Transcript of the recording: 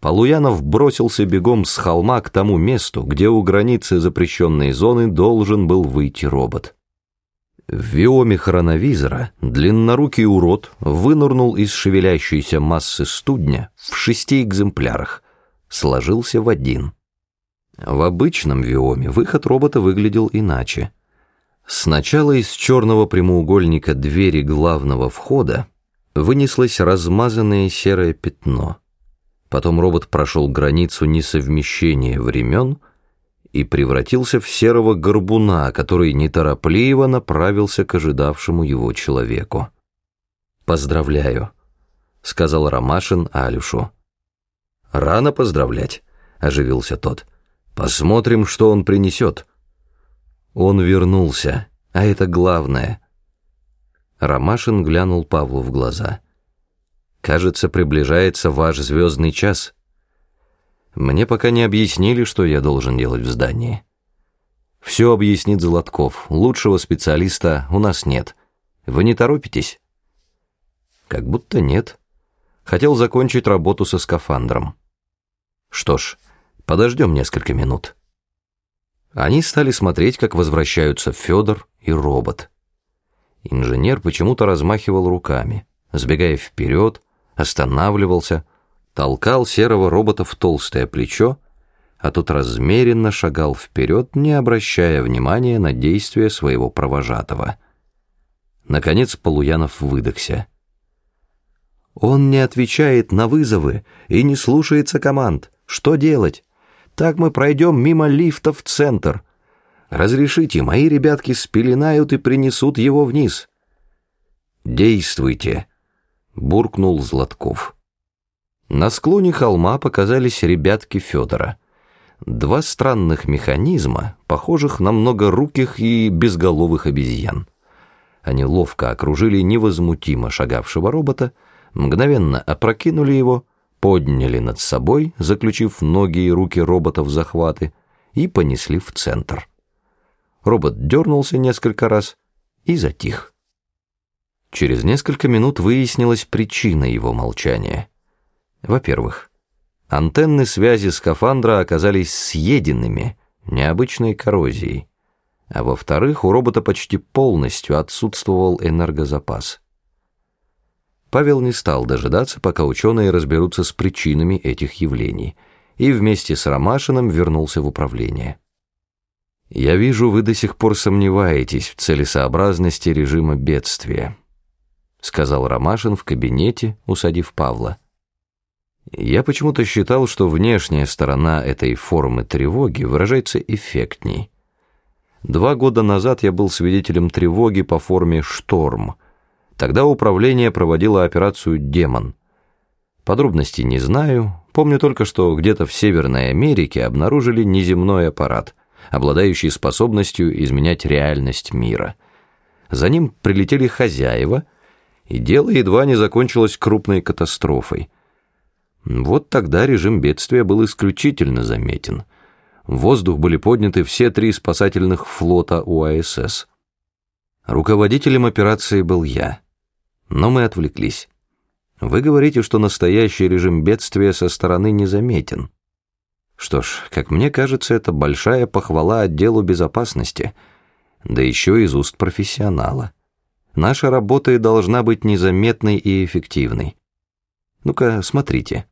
Полуянов бросился бегом с холма к тому месту, где у границы запрещенной зоны должен был выйти робот. В виоме хроновизора длиннорукий урод вынырнул из шевелящейся массы студня в шести экземплярах, сложился в один. В обычном виоме выход робота выглядел иначе. Сначала из черного прямоугольника двери главного входа вынеслось размазанное серое пятно — Потом робот прошел границу несовмещения времен и превратился в серого горбуна, который неторопливо направился к ожидавшему его человеку. «Поздравляю», — сказал Ромашин Алюшу. «Рано поздравлять», — оживился тот. «Посмотрим, что он принесет». Он вернулся, а это главное. Ромашин глянул Павлу в глаза — Кажется, приближается ваш звездный час. Мне пока не объяснили, что я должен делать в здании. Все объяснит Золотков. Лучшего специалиста у нас нет. Вы не торопитесь? Как будто нет. Хотел закончить работу со скафандром. Что ж, подождем несколько минут. Они стали смотреть, как возвращаются Федор и робот. Инженер почему-то размахивал руками, сбегая вперед, останавливался, толкал серого робота в толстое плечо, а тот размеренно шагал вперед, не обращая внимания на действия своего провожатого. Наконец Полуянов выдохся. «Он не отвечает на вызовы и не слушается команд. Что делать? Так мы пройдем мимо лифта в центр. Разрешите, мои ребятки спеленают и принесут его вниз». «Действуйте», буркнул Златков. На склоне холма показались ребятки Федора. Два странных механизма, похожих на многоруких и безголовых обезьян. Они ловко окружили невозмутимо шагавшего робота, мгновенно опрокинули его, подняли над собой, заключив ноги и руки робота в захваты, и понесли в центр. Робот дернулся несколько раз и затих. Через несколько минут выяснилась причина его молчания. Во-первых, антенны связи скафандра оказались съеденными необычной коррозией, а во-вторых, у робота почти полностью отсутствовал энергозапас. Павел не стал дожидаться, пока ученые разберутся с причинами этих явлений, и вместе с Ромашиным вернулся в управление. «Я вижу, вы до сих пор сомневаетесь в целесообразности режима бедствия», сказал Ромашин в кабинете, усадив Павла. Я почему-то считал, что внешняя сторона этой формы тревоги выражается эффектней. Два года назад я был свидетелем тревоги по форме «Шторм». Тогда управление проводило операцию «Демон». Подробностей не знаю, помню только, что где-то в Северной Америке обнаружили неземной аппарат, обладающий способностью изменять реальность мира. За ним прилетели хозяева — и дело едва не закончилось крупной катастрофой. Вот тогда режим бедствия был исключительно заметен. В воздух были подняты все три спасательных флота УАСС. Руководителем операции был я. Но мы отвлеклись. Вы говорите, что настоящий режим бедствия со стороны не заметен. Что ж, как мне кажется, это большая похвала отделу безопасности, да еще из уст профессионала. Наша работа и должна быть незаметной и эффективной. Ну-ка, смотрите.